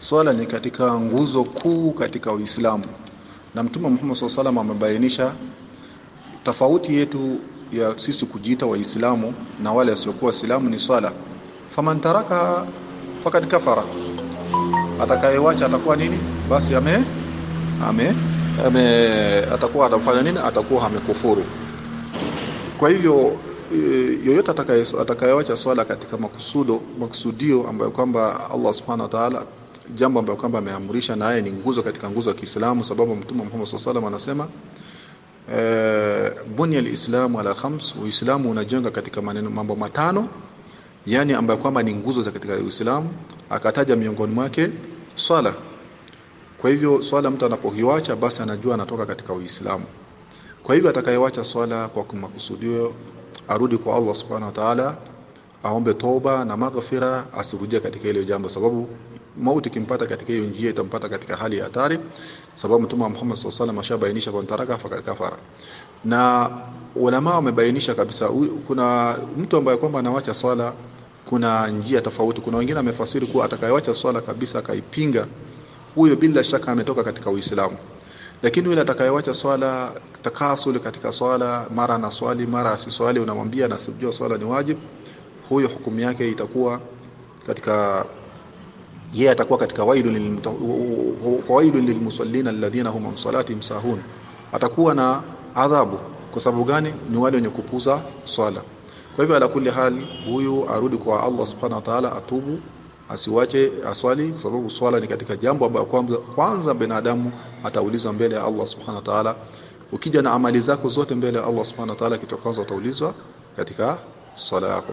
swala ni katika nguzo kuu katika Uislamu. Na Mtume Muhammad SAW amebainisha tofauti yetu ya sisi kujiita waislamu na wale wasiokuwa waislamu ni swala. Faman taraka fakad kafara. Atakayewacha atakuwa nini? Basi ame ame, ame atakuwa atafanya nini? Atakuwa amekufuru. Kwa hivyo yoyote atakayewacha swala katika makusudo makusudio ambayo kwamba Allah subhanahu wa ta'ala jambo ambalo kwamba ameamrisha na haya ni nguzo katika nguzo ya Kiislamu sababu Mtume Muhammad SAW anasema e, bunya alislamu ala khams uislamu unajenga katika maneno mambo matano yani ambayo kwamba ni nguzo za katika Uislamu. Akataja miongoni mwake swala. Kwa hivyo swala mtu anapokiwacha basi anajua anatoka katika Uislamu. Kwa hivyo atakayewacha swala kwa makusudio arudi kwa Allah subhanahu wa ta'ala aombe toba na maghfira asirudie katika ile jambo sababu mauti kimpata katika hiyo njia itampata katika hali ya hatari sababu mtume Muhammad sallallahu alaihi ashabainisha kwa taraka fakad kafara. Na ulama wamebainisha kabisa kuna mtu ambaye kwamba anawacha swala kuna njia tofauti. Kuna wengine amefasiri kuwa atakayewacha swala kabisa akaipinga huyo bila shaka ametoka katika Uislamu. Lakini yule atakayewacha swala takasul katika swala mara na swali mara asiswali unamwambia na sijua swala ni wajib huyo hukumu yake itakuwa katika yeye atakuwa katika wailul lilmusallin alladhina hum an salatihim sahun atakuwa na adhabu. Kwa sababu gani? Ni wale wenye kupuza swala. Kwa hivyo ala kulli hali huyu arudi kwa Allah subhanahu wa ta'ala atubu asiwache aswali kwa sababu swala ni katika jambo ambalo kwanza, kwanza binadamu ataulizwa mbele ya Allah subhanahu wa ta'ala. Ukija na amali zako zote mbele ya Allah subhanahu wa ta'ala kitakwanza utaulizwa katika swala yako